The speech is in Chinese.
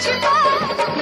起来